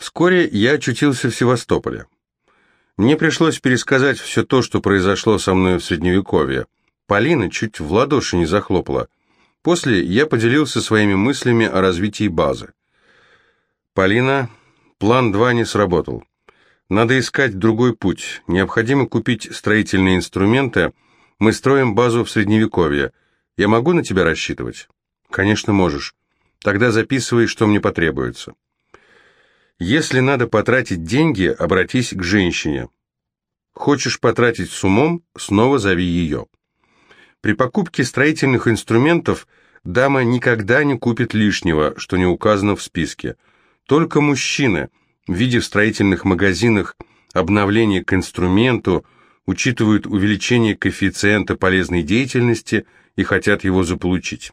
Вскоре я очутился в Севастополе. Мне пришлось пересказать все то, что произошло со мной в Средневековье. Полина чуть в ладоши не захлопала. После я поделился своими мыслями о развитии базы. Полина, план 2 не сработал. Надо искать другой путь. Необходимо купить строительные инструменты. Мы строим базу в Средневековье. Я могу на тебя рассчитывать? Конечно, можешь. Тогда записывай, что мне потребуется. Если надо потратить деньги, обратись к женщине. Хочешь потратить с умом, снова зови ее. При покупке строительных инструментов дама никогда не купит лишнего, что не указано в списке. Только мужчины, видя в строительных магазинах обновление к инструменту, учитывают увеличение коэффициента полезной деятельности и хотят его заполучить.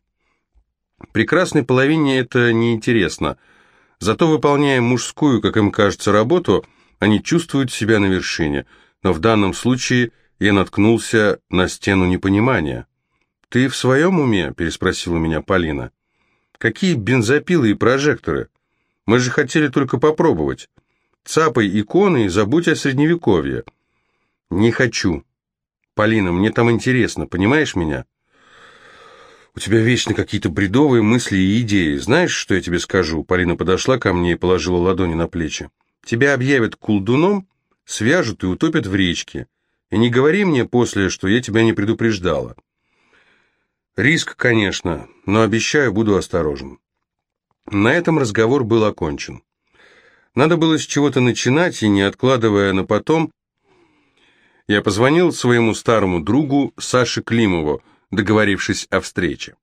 Прекрасной половине это неинтересно, зато выполняя мужскую, как им кажется, работу, они чувствуют себя на вершине, но в данном случае – я наткнулся на стену непонимания. «Ты в своем уме?» – переспросила меня Полина. «Какие бензопилы и прожекторы? Мы же хотели только попробовать. Цапай иконы и забудь о Средневековье». «Не хочу. Полина, мне там интересно, понимаешь меня?» «У тебя вечно какие-то бредовые мысли и идеи. Знаешь, что я тебе скажу?» Полина подошла ко мне и положила ладони на плечи. «Тебя объявят колдуном, свяжут и утопят в речке. И не говори мне после, что я тебя не предупреждала. Риск, конечно, но обещаю, буду осторожен. На этом разговор был окончен. Надо было с чего-то начинать, и не откладывая на потом, я позвонил своему старому другу Саше Климову, договорившись о встрече.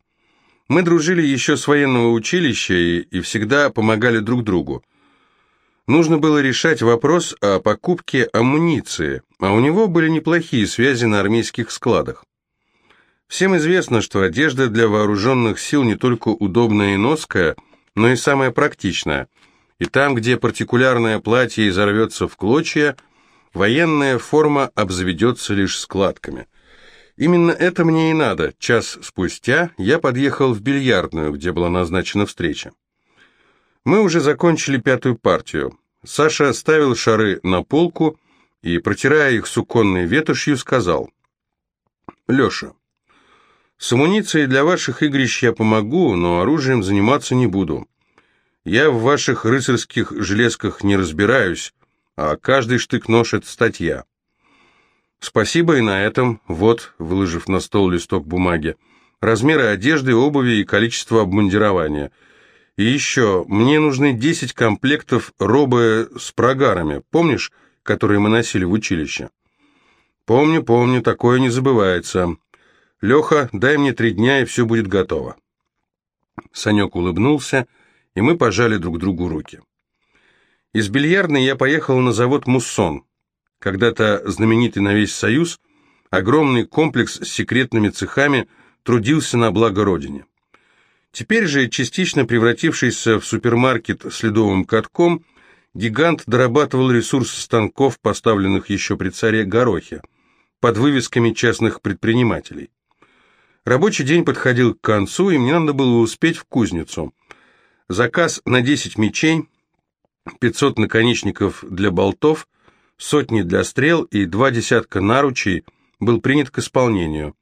Мы дружили еще с военного училища и, и всегда помогали друг другу. Нужно было решать вопрос о покупке амуниции, а у него были неплохие связи на армейских складах. Всем известно, что одежда для вооруженных сил не только удобная и ноская, но и самая практичная. И там, где партикулярное платье изорвется в клочья, военная форма обзаведется лишь складками. Именно это мне и надо. Час спустя я подъехал в бильярдную, где была назначена встреча. Мы уже закончили пятую партию. Саша ставил шары на полку и, протирая их суконной ветошью, сказал. «Леша, с амуницией для ваших игрищ я помогу, но оружием заниматься не буду. Я в ваших рыцарских железках не разбираюсь, а каждый штык-нож — это статья». «Спасибо и на этом. Вот», — выложив на стол листок бумаги, «размеры одежды, обуви и количество обмундирования». И еще, мне нужны 10 комплектов робы с прогарами, помнишь, которые мы носили в училище? Помню, помню, такое не забывается. Леха, дай мне три дня, и все будет готово. Санек улыбнулся, и мы пожали друг другу руки. Из бильярдной я поехал на завод «Муссон». Когда-то знаменитый на весь Союз, огромный комплекс с секретными цехами трудился на благо Родине. Теперь же, частично превратившийся в супермаркет с ледовым катком, гигант дорабатывал ресурсы станков, поставленных еще при царе Горохе, под вывесками частных предпринимателей. Рабочий день подходил к концу, и мне надо было успеть в кузницу. Заказ на 10 мечей, 500 наконечников для болтов, сотни для стрел и два десятка наручей был принят к исполнению.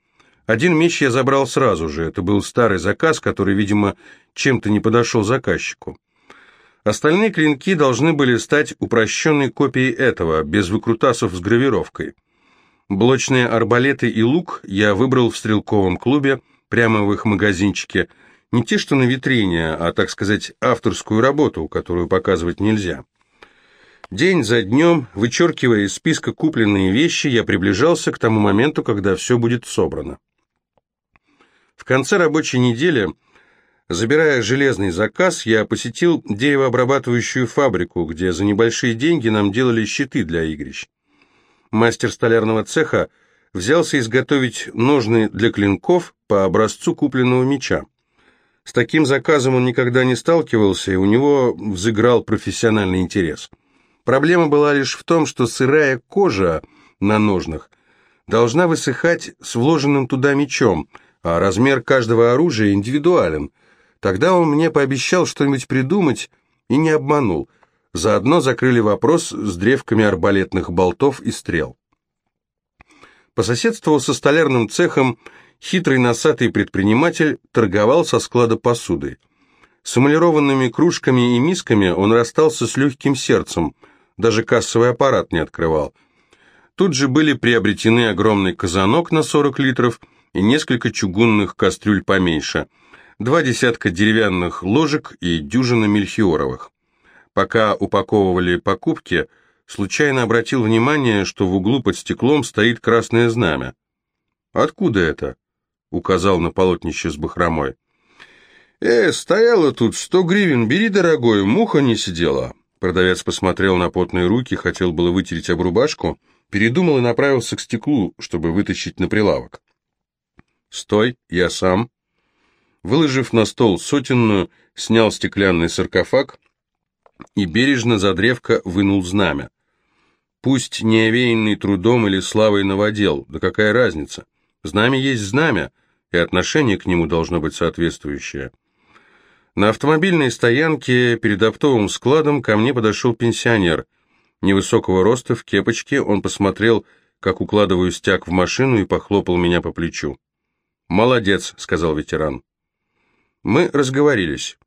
Один меч я забрал сразу же, это был старый заказ, который, видимо, чем-то не подошел заказчику. Остальные клинки должны были стать упрощенной копией этого, без выкрутасов с гравировкой. Блочные арбалеты и лук я выбрал в стрелковом клубе, прямо в их магазинчике, не те, что на витрине, а, так сказать, авторскую работу, которую показывать нельзя. День за днем, вычеркивая из списка купленные вещи, я приближался к тому моменту, когда все будет собрано. В конце рабочей недели, забирая железный заказ, я посетил деревообрабатывающую фабрику, где за небольшие деньги нам делали щиты для игрищ. Мастер столярного цеха взялся изготовить ножны для клинков по образцу купленного меча. С таким заказом он никогда не сталкивался, и у него взыграл профессиональный интерес. Проблема была лишь в том, что сырая кожа на ножнах должна высыхать с вложенным туда мечом – а размер каждого оружия индивидуален. Тогда он мне пообещал что-нибудь придумать и не обманул. Заодно закрыли вопрос с древками арбалетных болтов и стрел. По соседству со столярным цехом хитрый носатый предприниматель торговал со склада посудой. С эмалированными кружками и мисками он расстался с легким сердцем, даже кассовый аппарат не открывал. Тут же были приобретены огромный казанок на 40 литров и несколько чугунных кастрюль поменьше, два десятка деревянных ложек и дюжина мельхиоровых. Пока упаковывали покупки, случайно обратил внимание, что в углу под стеклом стоит красное знамя. «Откуда это?» — указал на полотнище с бахромой. «Э, стояло тут сто гривен, бери, дорогой, муха не сидела». Продавец посмотрел на потные руки, хотел было вытереть об рубашку, передумал и направился к стеклу, чтобы вытащить на прилавок. «Стой, я сам». Выложив на стол сотенную, снял стеклянный саркофаг и бережно за древко вынул знамя. Пусть не овеянный трудом или славой новодел, да какая разница? Знамя есть знамя, и отношение к нему должно быть соответствующее. На автомобильной стоянке перед оптовым складом ко мне подошел пенсионер. Невысокого роста, в кепочке, он посмотрел, как укладываю стяг в машину и похлопал меня по плечу. «Молодец», — сказал ветеран. Мы разговорились.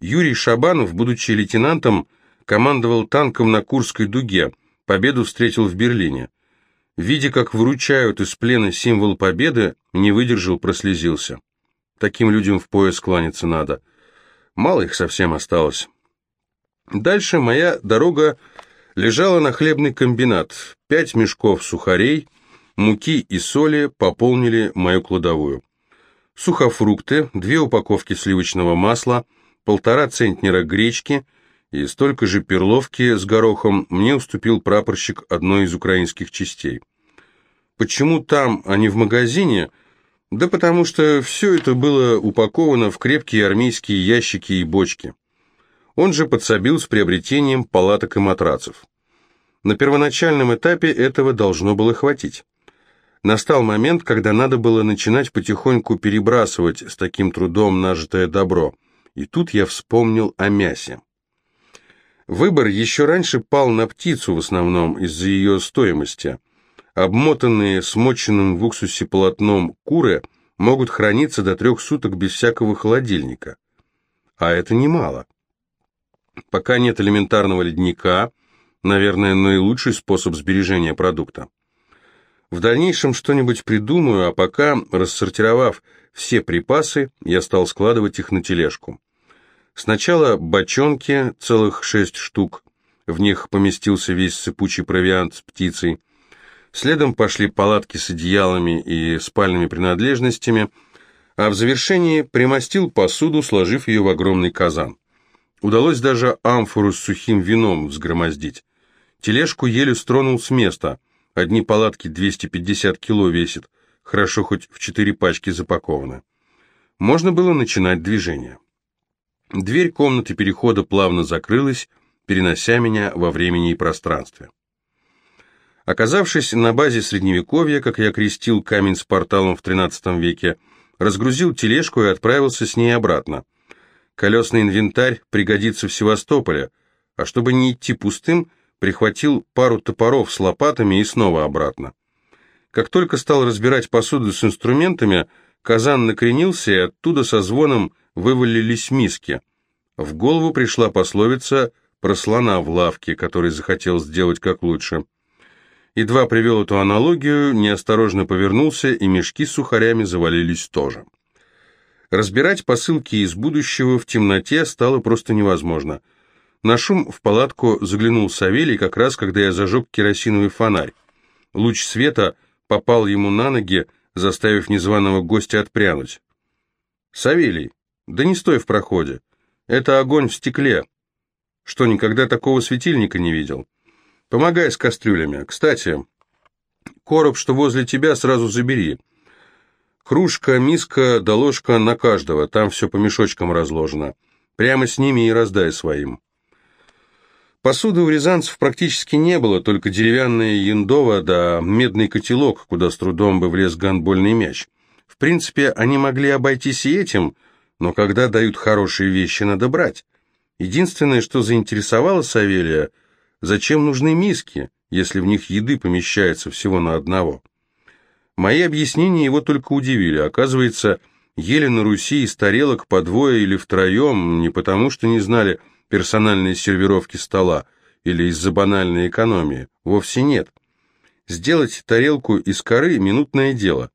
Юрий Шабанов, будучи лейтенантом, командовал танком на Курской дуге, победу встретил в Берлине. Видя, как выручают из плена символ победы, не выдержал, прослезился. Таким людям в пояс кланяться надо. Мало их совсем осталось. Дальше моя дорога лежала на хлебный комбинат. Пять мешков сухарей, муки и соли пополнили мою кладовую. Сухофрукты, две упаковки сливочного масла – полтора центнера гречки и столько же перловки с горохом мне уступил прапорщик одной из украинских частей. Почему там, а не в магазине? Да потому что все это было упаковано в крепкие армейские ящики и бочки. Он же подсобил с приобретением палаток и матрацев. На первоначальном этапе этого должно было хватить. Настал момент, когда надо было начинать потихоньку перебрасывать с таким трудом нажитое добро – и тут я вспомнил о мясе. Выбор еще раньше пал на птицу в основном из-за ее стоимости. Обмотанные смоченным в уксусе полотном куры могут храниться до трех суток без всякого холодильника. А это немало. Пока нет элементарного ледника, наверное, наилучший способ сбережения продукта. В дальнейшем что-нибудь придумаю, а пока, рассортировав все припасы, я стал складывать их на тележку. Сначала бочонки, целых шесть штук, в них поместился весь сыпучий провиант с птицей. Следом пошли палатки с одеялами и спальными принадлежностями, а в завершении примостил посуду, сложив ее в огромный казан. Удалось даже амфору с сухим вином взгромоздить. Тележку еле стронул с места. Одни палатки 250 кило весят, хорошо хоть в четыре пачки запакованы. Можно было начинать движение. Дверь комнаты перехода плавно закрылась, перенося меня во времени и пространстве. Оказавшись на базе Средневековья, как я крестил камень с порталом в XIII веке, разгрузил тележку и отправился с ней обратно. Колесный инвентарь пригодится в Севастополе, а чтобы не идти пустым, прихватил пару топоров с лопатами и снова обратно. Как только стал разбирать посуду с инструментами, казан накренился, и оттуда со звоном вывалились миски. В голову пришла пословица про слона в лавке, который захотел сделать как лучше. Едва привел эту аналогию, неосторожно повернулся, и мешки с сухарями завалились тоже. Разбирать посылки из будущего в темноте стало просто невозможно. На шум в палатку заглянул Савелий как раз, когда я зажег керосиновый фонарь. Луч света попал ему на ноги, заставив незваного гостя отпрянуть. «Савелий, да не стой в проходе. Это огонь в стекле. Что, никогда такого светильника не видел? Помогай с кастрюлями. Кстати, короб, что возле тебя, сразу забери. Кружка, миска да ложка на каждого, там все по мешочкам разложено. Прямо с ними и раздай своим. Посуды у рязанцев практически не было, только деревянная яндова да медный котелок, куда с трудом бы влез гандбольный мяч. В принципе, они могли обойтись и этим, но когда дают хорошие вещи, надо брать. Единственное, что заинтересовало Савелия, зачем нужны миски, если в них еды помещается всего на одного. Мои объяснения его только удивили. Оказывается, ели на Руси из тарелок по двое или втроем, не потому что не знали персональной сервировки стола или из-за банальной экономии. Вовсе нет. Сделать тарелку из коры – минутное дело.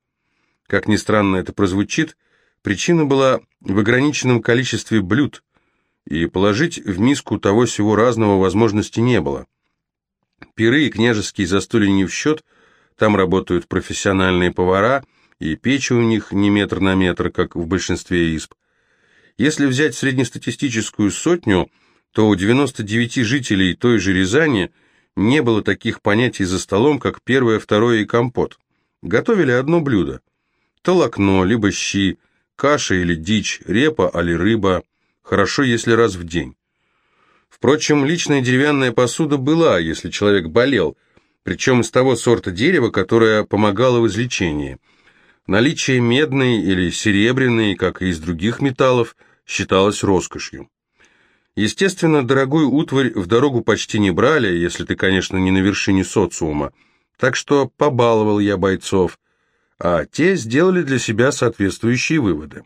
Как ни странно это прозвучит, причина была в ограниченном количестве блюд, и положить в миску того всего разного возможности не было. Пиры и княжеские застолья не в счет, там работают профессиональные повара, и печи у них не метр на метр, как в большинстве изб. Если взять среднестатистическую сотню, то у 99 жителей той же Рязани не было таких понятий за столом, как первое, второе и компот. Готовили одно блюдо. Толокно, либо щи, каша или дичь, репа или рыба, хорошо, если раз в день. Впрочем, личная деревянная посуда была, если человек болел, причем из того сорта дерева, которое помогало в излечении. Наличие медной или серебряной, как и из других металлов, считалось роскошью. Естественно, дорогую утварь в дорогу почти не брали, если ты, конечно, не на вершине социума, так что побаловал я бойцов, а те сделали для себя соответствующие выводы.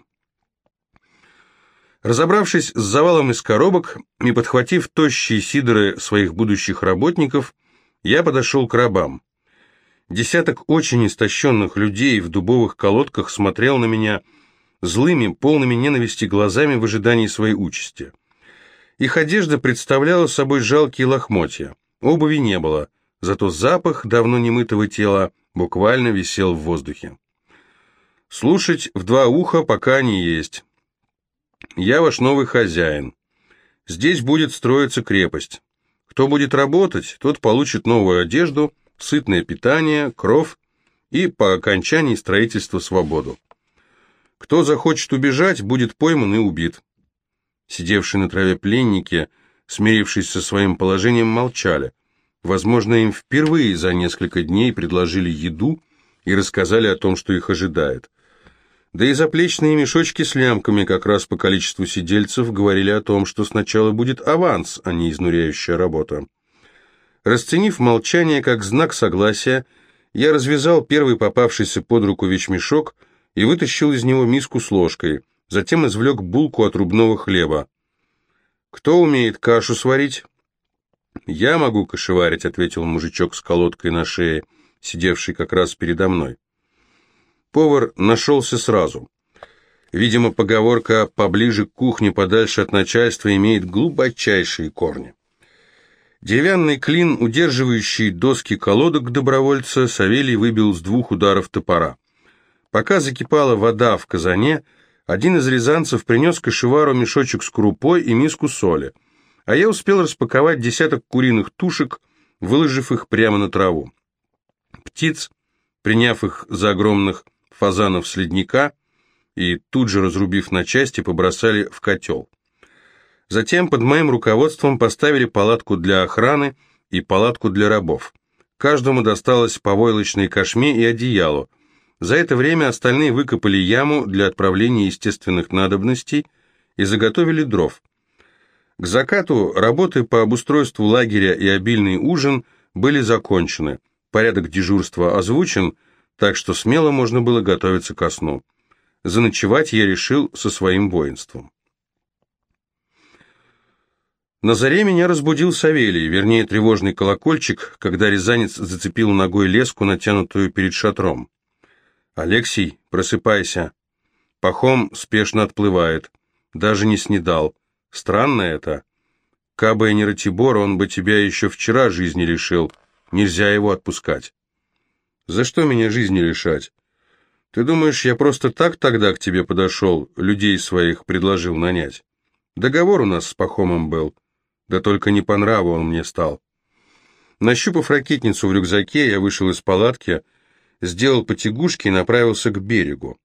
Разобравшись с завалом из коробок и подхватив тощие сидоры своих будущих работников, я подошел к рабам. Десяток очень истощенных людей в дубовых колодках смотрел на меня злыми, полными ненависти глазами в ожидании своей участи. Их одежда представляла собой жалкие лохмотья. Обуви не было, зато запах давно немытого тела буквально висел в воздухе. Слушать в два уха пока не есть. Я ваш новый хозяин. Здесь будет строиться крепость. Кто будет работать, тот получит новую одежду, сытное питание, кров и по окончании строительства свободу. Кто захочет убежать, будет пойман и убит. Сидевшие на траве пленники, смирившись со своим положением, молчали. Возможно, им впервые за несколько дней предложили еду и рассказали о том, что их ожидает. Да и заплечные мешочки с лямками как раз по количеству сидельцев говорили о том, что сначала будет аванс, а не изнуряющая работа. Расценив молчание как знак согласия, я развязал первый попавшийся под руку вещмешок и вытащил из него миску с ложкой – затем извлек булку от рубного хлеба. «Кто умеет кашу сварить?» «Я могу кашеварить», — ответил мужичок с колодкой на шее, сидевший как раз передо мной. Повар нашелся сразу. Видимо, поговорка «поближе к кухне, подальше от начальства» имеет глубочайшие корни. Деревянный клин, удерживающий доски колодок добровольца, Савелий выбил с двух ударов топора. Пока закипала вода в казане, один из рязанцев принес кашевару мешочек с крупой и миску соли, а я успел распаковать десяток куриных тушек, выложив их прямо на траву. Птиц, приняв их за огромных фазанов с ледника и тут же разрубив на части, побросали в котел. Затем под моим руководством поставили палатку для охраны и палатку для рабов. Каждому досталось по войлочной кошме и одеялу, за это время остальные выкопали яму для отправления естественных надобностей и заготовили дров. К закату работы по обустройству лагеря и обильный ужин были закончены, порядок дежурства озвучен, так что смело можно было готовиться ко сну. Заночевать я решил со своим воинством. На заре меня разбудил Савелий, вернее тревожный колокольчик, когда рязанец зацепил ногой леску, натянутую перед шатром. «Алексей, просыпайся!» Пахом спешно отплывает. Даже не снедал. Странно это. Кабы не Ратибор, он бы тебя еще вчера жизни лишил. Нельзя его отпускать. За что меня жизни лишать? Ты думаешь, я просто так тогда к тебе подошел, людей своих предложил нанять? Договор у нас с Пахомом был. Да только не по нраву он мне стал. Нащупав ракетницу в рюкзаке, я вышел из палатки, сделал потягушки и направился к берегу.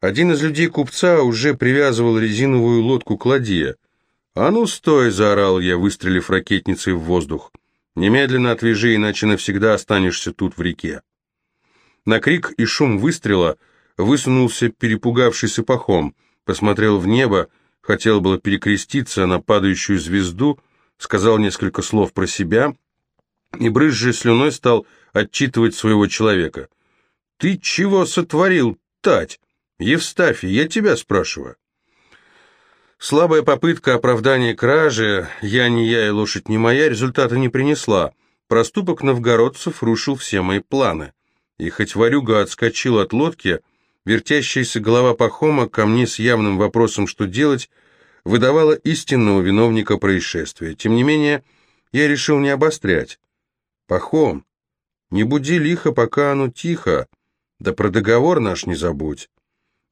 Один из людей купца уже привязывал резиновую лодку к ладье. «А ну, стой!» — заорал я, выстрелив ракетницей в воздух. «Немедленно отвяжи, иначе навсегда останешься тут в реке». На крик и шум выстрела высунулся перепугавшийся пахом, посмотрел в небо, хотел было перекреститься на падающую звезду, сказал несколько слов про себя и, брызжа слюной, стал отчитывать своего человека. «Ты чего сотворил, Тать? Евстафий, я тебя спрашиваю». Слабая попытка оправдания кражи «я не я и лошадь не моя» результата не принесла. Проступок новгородцев рушил все мои планы. И хоть Варюга отскочил от лодки, вертящаяся голова Пахома ко мне с явным вопросом, что делать, выдавала истинного виновника происшествия. Тем не менее, я решил не обострять. «Пахом, не буди лихо, пока оно тихо, да про договор наш не забудь.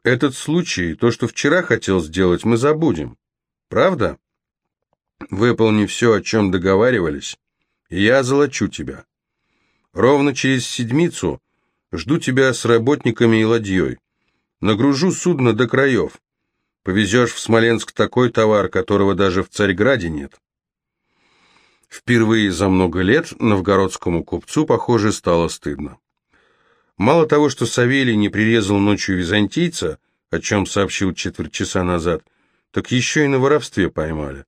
Этот случай, то, что вчера хотел сделать, мы забудем. Правда? Выполни все, о чем договаривались, и я золочу тебя. Ровно через седмицу жду тебя с работниками и ладьей. Нагружу судно до краев. Повезешь в Смоленск такой товар, которого даже в Царьграде нет. Впервые за много лет новгородскому купцу, похоже, стало стыдно. Мало того, что Савелий не прирезал ночью византийца, о чем сообщил четверть часа назад, так еще и на воровстве поймали.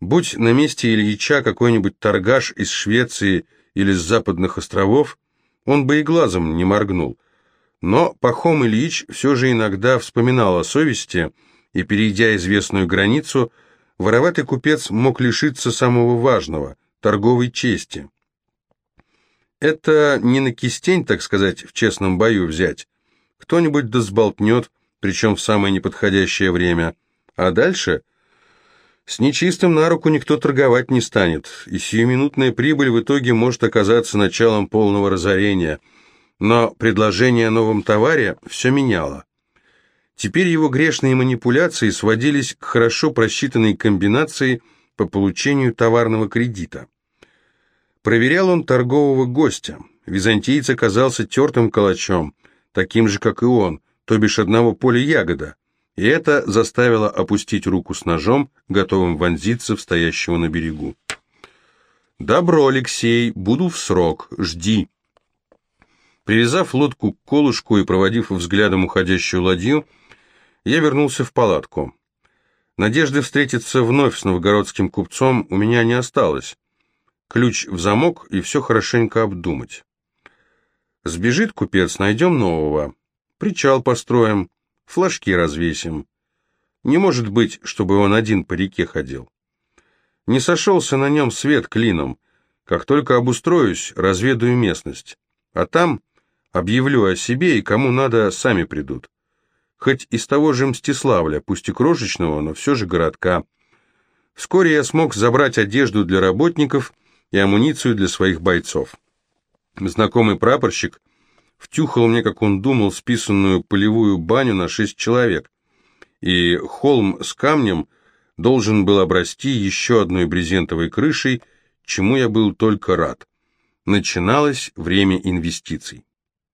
Будь на месте Ильича какой-нибудь торгаш из Швеции или с западных островов, он бы и глазом не моргнул. Но Пахом Ильич все же иногда вспоминал о совести, и, перейдя известную границу, вороватый купец мог лишиться самого важного – торговой чести. Это не на кистень, так сказать, в честном бою взять. Кто-нибудь да сболтнет, причем в самое неподходящее время. А дальше с нечистым на руку никто торговать не станет, и сиюминутная прибыль в итоге может оказаться началом полного разорения. Но предложение о новом товаре все меняло. Теперь его грешные манипуляции сводились к хорошо просчитанной комбинации по получению товарного кредита. Проверял он торгового гостя. Византиец оказался тертым калачом, таким же, как и он, то бишь одного поля ягода, и это заставило опустить руку с ножом, готовым вонзиться в стоящего на берегу. «Добро, Алексей, буду в срок, жди». Привязав лодку к колышку и проводив взглядом уходящую ладью, я вернулся в палатку. Надежды встретиться вновь с новгородским купцом у меня не осталось ключ в замок и все хорошенько обдумать. Сбежит купец, найдем нового. Причал построим, флажки развесим. Не может быть, чтобы он один по реке ходил. Не сошелся на нем свет клином. Как только обустроюсь, разведаю местность. А там объявлю о себе, и кому надо, сами придут. Хоть из того же Мстиславля, пусть и крошечного, но все же городка. Вскоре я смог забрать одежду для работников и амуницию для своих бойцов. Знакомый прапорщик втюхал мне, как он думал, списанную полевую баню на шесть человек, и холм с камнем должен был обрасти еще одной брезентовой крышей, чему я был только рад. Начиналось время инвестиций.